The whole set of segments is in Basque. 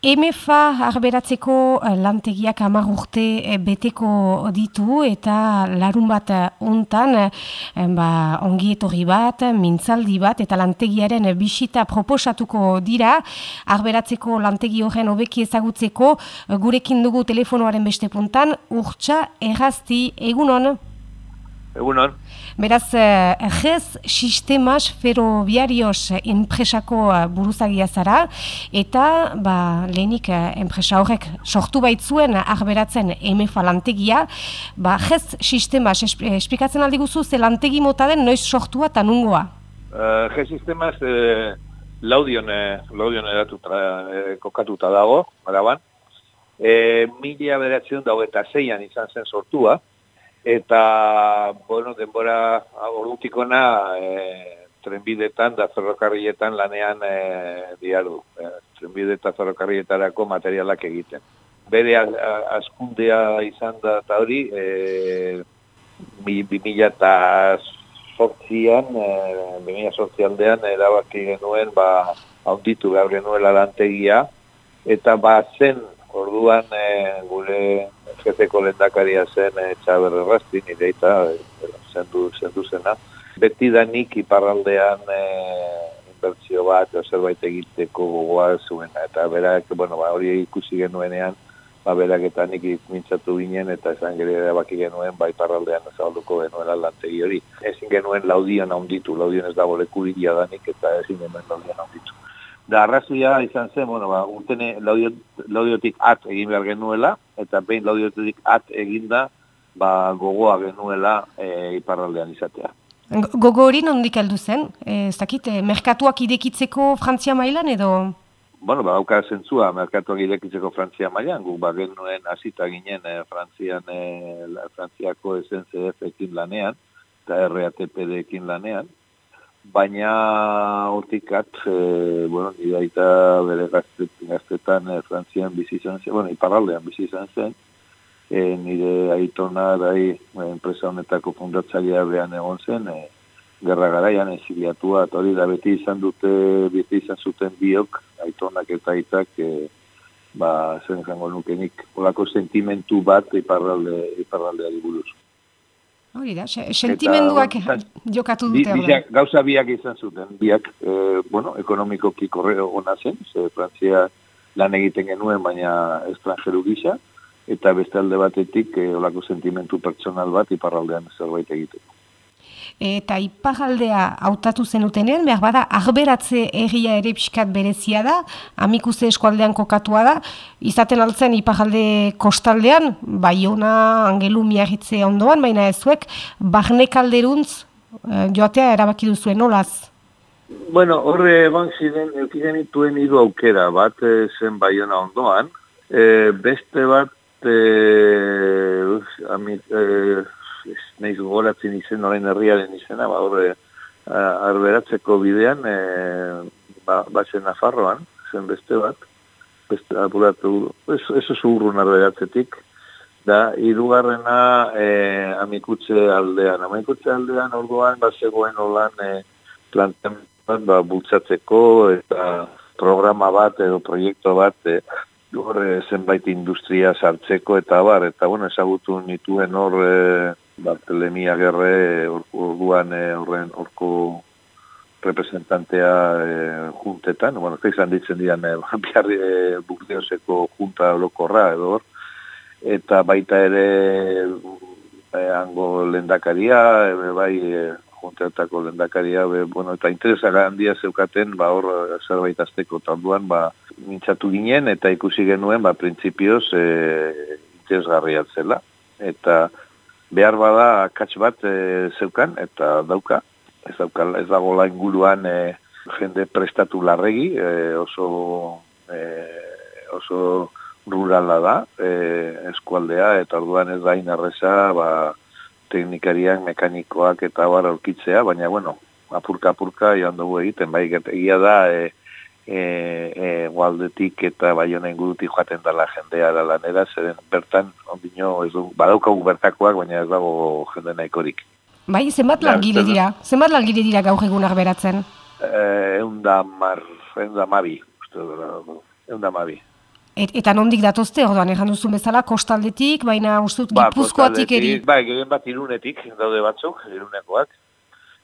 MFA arberatzeko eh, lantegiak amar urte eh, beteko ditu eta larun bat untan eh, ba, ongi etorri bat, mintzaldi bat eta lantegiaren bisita proposatuko dira arberatzeko lantegi horren hobeki ezagutzeko gurekin dugu telefonoaren beste puntan urtsa errazti egunon? Egunon. Beraz, egez eh, sistemas ferroviarios enpresako eh, buruzagia zara, eta ba, lehenik eh, enpresa horrek sortu baitzuen arberatzen emefa lantegia, ba, egez sistemas, esplikatzen aldi guzu, ze lantegi mota den noiz sortua eta nungoa? Uh, sistemas eh, laudion, laudion eratuta, kokatuta dago, baraban. E, mila beratzen dago eta zeian izan zen sortua, eta bueno, denbora ordutikona e, trenbidetan da ferrokarrietan lanean e, diaru, e, trenbide eta ferrokarrietarako materialak egiten. Bere askundea izan da eta hori, e, bi, mila eta sortzian, e, bi mila sortzialdean erabaki genuen, ba, haunditu behar genuela lantegia, eta ba zen orduan e, gure jeteko lendakaria zen e, txaber errazti, nire eta e, zendu, zendu zena. Beti da nik iparraldean e, inbertzio bat, zerbait egiteko gogoa zuen, eta berak, bueno, ba, hori ikusi genuenean, ba, berak eta nik mintzatu ginen, eta esan gire baki genuen, ba, iparraldean ezagutuko genuela lantegi hori. Ezin genuen laudian haunditu, laudian ez dago lekuria danik, eta ezin genuen laudian haunditu da arrazoia izan zen, bueno, ba, urtene laudiotik at egin behar genuela, eta behin laudiotik at eginda, ba, gogoa genuela e, iparraldean izatea. Gogo hori nondik aldu zen? E, ez dakit, e, merkatuak idekitzeko Frantzia mailan edo? Bueno, ba, hauka zentzua, merkatuak idekitzeko Frantzia mailan, gu, ba, genuen azita ginen e, Frantzian, e, Frantziako SNCF ekin lanean, eta RATPD ekin lanean, baina hortikat, e, bueno, nidaita bere gaztet, gaztetan e, Frantzian bizi izan zen, bueno, iparraldean bizi izan zen, e, nire aitona dai enpresa honetako fundatzailea behan egon zen, e, gerra garaian eziliatua, eta hori da beti izan dute, beti izan zuten biok, aitonak eta aitak, e, ba, zen jango nukenik, olako sentimentu bat iparralde, iparraldeari buruz. Hori da, sentimenduak jokatu dute. Bi, gauza biak izan zuten, biak, e, bueno, ekonomikoki korreo gona zen, ze Frantzia lan egiten genuen, baina estranjeru gisa, eta beste alde batetik, e, olako sentimentu pertsonal bat, iparraldean zerbait egiteko eta iparaldea hautatu zenutenean, behar bada, arberatze erria ere pixkat berezia da, amikuze eskualdean kokatua da, izaten altzen iparalde kostaldean, baiona, angelu miarritze ondoan, baina ezuek, barnek alderuntz eh, joatea erabaki duzuen, olaz? Bueno, horre egon ziren, eukizen ituen idu aukera, bat eh, zen baiona ondoan, e, beste bat, e, amik, nahiz gogoratzen izen orain herriaren izena, ba, horre, arberatzeko bidean, e, ba, batzen Nafarroan, zen beste bat, beste apuratu, ez, ez urrun arberatzetik, da, irugarrena e, amikutze aldean. Amikutze aldean orduan, ba, zegoen holan e, bat, ba, bultzatzeko eta programa bat edo proiektu bat e, horre zenbait industria sartzeko eta bar, eta bueno, ezagutu nituen hor e, Bartelemia Gerre orduan eh, horren orko representantea e, juntetan, bueno, ez izan ditzen dian e, biarri e, junta lokorra edo hor, eta baita ere e, hango lendakaria, e, bai e, junteatako lendakaria, be, bueno, eta interesara handia zeukaten, ba hor zerbait azteko talduan, ba, mintzatu ginen, eta ikusi genuen, ba, printzipioz, e, interesgarria zela, eta behar bada akats bat e, zeukan eta dauka. Ez dauka ez dago la inguruan e, jende prestatu larregi e, oso e, oso rurala da e, eskualdea eta orduan ez da inarreza ba, teknikariak, mekanikoak eta bar aurkitzea, baina bueno, apurka apurka joan dugu egiten, bai egia da e, e, e, gualdetik eta baiona ingurutik joaten dala jendea da lanera, zeren bertan, ondino, ez du, badaukagu bertakoak, baina ez dago jende nahikorik. Bai, zenbat langile dira? Zenbat langile dira gaur egunak beratzen? E, eunda mar, eunda mabi, uste eunda mabi. Et, eta nondik datozte, orduan, egan duzu bezala, kostaldetik, baina ustut ba, gipuzkoatik eri? Ba, gehien bat irunetik, daude batzuk, irunekoak.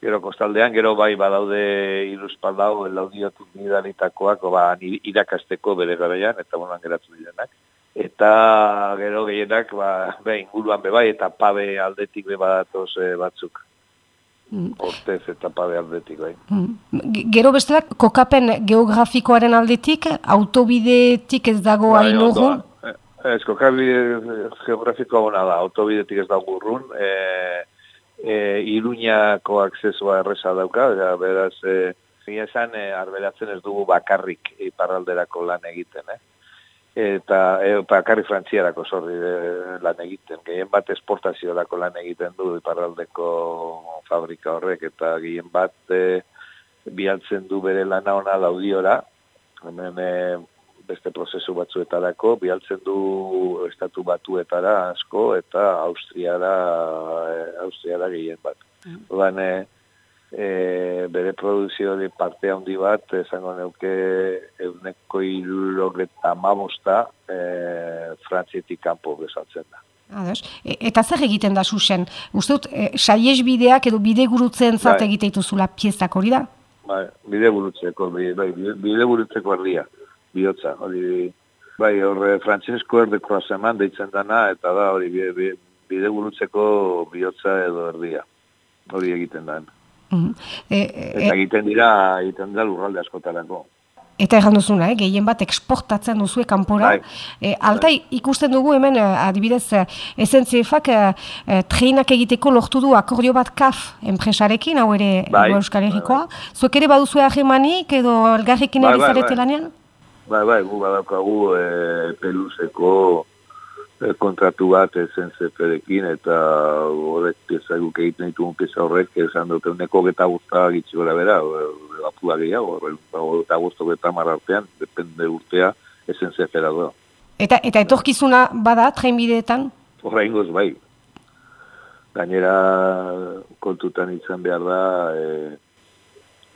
Gero kostaldean, gero bai badaude iluspaldau, laudiotik nidalitakoak, ba, irakasteko bere garaian, eta bonan geratu direnak. Eta gero gehienak, ba, be, inguruan bebai, eta pabe aldetik be badatoz e, batzuk. Mm. Hortez eta pabe aldetik, bai. Mm. Gero bestela, kokapen geografikoaren aldetik, autobidetik ez dago bai, hain? Eh, ez, kokabide geografikoa hona da, autobidetik ez dago urrun. E, e, Iruñako aksesua erresa dauka, ja, beraz, e, esan, e, arberatzen ez dugu bakarrik iparralderako lan egiten, eh? eta e, bakarri frantziarako sorri lan egiten. Gehien bat esportaziorako lan egiten du iparraldeko fabrika horrek, eta gehien bat e, bialtzen du bere lana ona daudiora, hemen e, beste prozesu batzuetarako, bialtzen du estatu batuetara asko, eta Austriara, e, Austriara gehien bat. Mm e, bere produzio de parte handi bat, esango neuke euneko irurogeta mamosta e, frantzietik kanpo bezatzen da. Ados. E, eta zer egiten da susen? Uste dut, e, saiez bideak edo bide gurutzen zat bai. egiteitu zula piezak hori da? Bai, bide gurutzeko, bai, bide gurutzeko herria, bihotza, hori, bai, horre Francesco erde kroazeman deitzen dana, eta da, hori, bide, bide gurutzeko bihotza edo herria, hori egiten da. Mm eta egiten dira, egiten dira lurralde askotarako. Eta egan duzuna, eh? gehien bat eksportatzen duzue kanpora. Bai. E, alta ikusten dugu hemen, adibidez, SNCF-ak e, treinak egiteko lortu du akordio bat kaf enpresarekin, hau ere bai. Euskal Herrikoa. Bai, bai. Zuek ere baduzue ahemanik edo elgarrekin bai, bai, bai. lanean? Bai, bai, gu badakagu e, peluseko Eh, kontratu bat ezen zeferekin, eta horrek pieza guk egiten ditugun pieza horrek, esan dute uneko geta guzta gitzi gora bera, apua gehiago, eta guztu geta marartean, depende urtea, ezen zefera doa. Eta, eta etorkizuna bada, trainbideetan? Horra ingoz, bai. Gainera, kontutan izan behar da, e,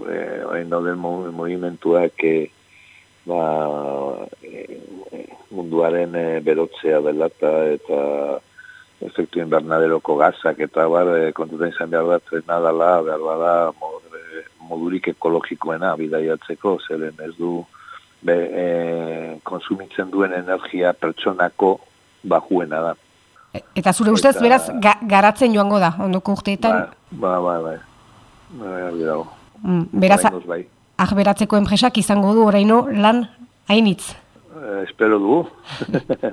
e, hain dauden movimentuak, e, ba, e, munduaren e, berotzea dela eta, eta efektuen bernaderoko gazak eta bar, e, kontuta izan behar da, trena dela, behar da, e, modurik ekologikoena bidaiatzeko, zeren ez du be, e, konsumitzen duen energia pertsonako bajuena da. E, eta zure ustez, eta, beraz, garatzen joango da, ondoko urteetan? Ba, ba, ba, ba. ba, mm, beraz, bai. Ahberatzeko enpresak izango du oraino lan hainitz eh, espero du.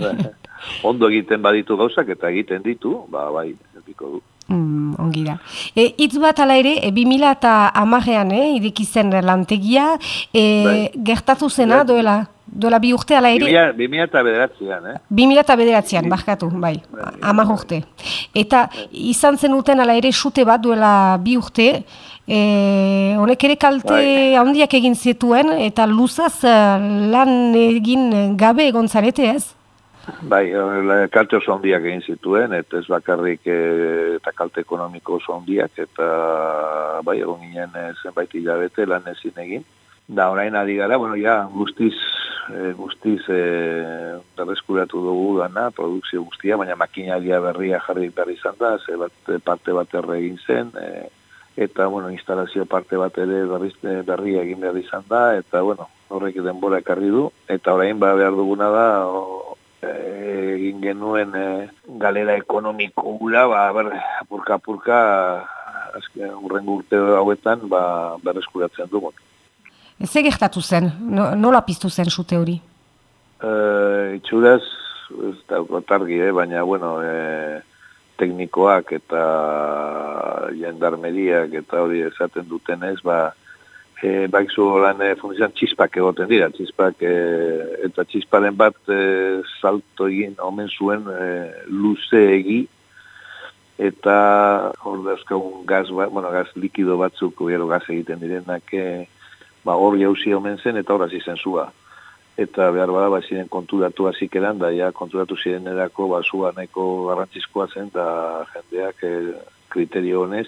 Ondo egiten baditu gauzak eta egiten ditu, ba, bai, epiko du. Mm, ongi da. E, itz bat ala ere, e, 2000 eta amarean, eh, idikizen lantegia, e, bai. gertatu zena bai. duela, duela bi urte ala ere? 2000 eta bederatzean, eh? 2000 eta bederatzean, bakatu, bai, bai amar urte. Eta izan zen uten ala ere, sute bat duela bi urte, E, honek ere kalte bai. handiak egin zituen eta luzaz eh, lan egin gabe egon zarete ez? Bai, kalte oso handiak egin zituen eta ez bakarrik e, eta kalte ekonomiko oso handiak eta bai egon ginen zenbait hilabete lan ezin egin. Da orain adi gara, bueno, ja, guztiz, guztiz e, derreskuratu dugu dana, produkzio guztia, baina makinaria berria jarri berri izan da, ze bat, parte bat erre egin zen, e, eta bueno, instalazio parte bat ere berri, berri egin behar izan da, eta bueno, horrek denbora ekarri du, eta orain ba behar duguna da, o, e, egin genuen e, galera ekonomiko gula, ba, ber, apurka apurka, azken urren urte hauetan, ba, berreskuratzen dugun. Ez gertatu zen, no, nola piztu zen zute hori? E, itxuraz, ez da, targi, eh, baina, bueno, e, teknikoak eta jendarmeriak eta hori esaten dutenez, ba, e, baizu lan e, fundizan txispak egoten dira, txispak e, eta txisparen bat e, salto egin omen zuen e, luze egi eta hor dauzkagun gaz, ba, bueno, gaz likido batzuk, gero gaz egiten direnak, e, ba, hor jauzi omen zen eta hor hasi zen zua eta behar bada, ba, ziren konturatu hasik eran, da, ja, konturatu ziren erako, ba, zua nahiko garrantzizkoa zen, da jendeak e, kriterio honez,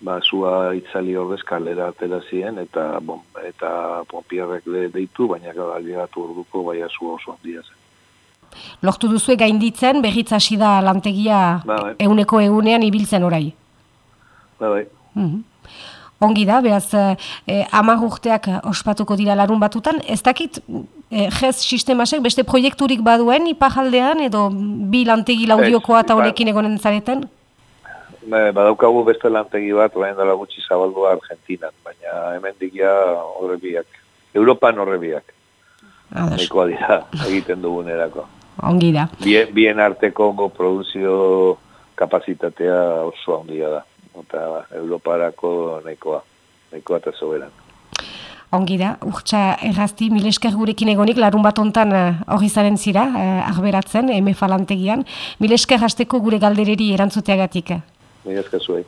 ba, zua itzali ordez kalera atera ziren, eta, bon, eta pompiarrek de, deitu, baina galegatu orduko bai zua oso handia zen. Lortu duzue gainditzen, berriz hasi da lantegia Ba, bai. euneko egunean ibiltzen orai. Ba, bai. Mhm. Ongi da, behaz, eh, amar urteak ospatuko dira larun batutan, ez dakit, eh, jez sistemasek beste proiekturik baduen ipajaldean, edo bi lantegi laudiokoa eta ba- honekin egonen zareten? Ba, badaukagu beste lantegi bat, orain dela gutxi zabaldua Argentinan, baina hemen dikia horrebiak. Europan horrebiak. Nahikoa dira egiten dugunerako. ongi da. Bien, bien arteko go produzio kapazitatea oso handia da. Eta Europarako nahikoa. Nahikoa eta soberan. Ongi da, urtsa errazti milesker gurekin egonik larun bat ontan uh, hori zaren zira, uh, arberatzen, MF lantegian. Milesker hasteko gure galdereri erantzuteagatik. Mila eskazuei.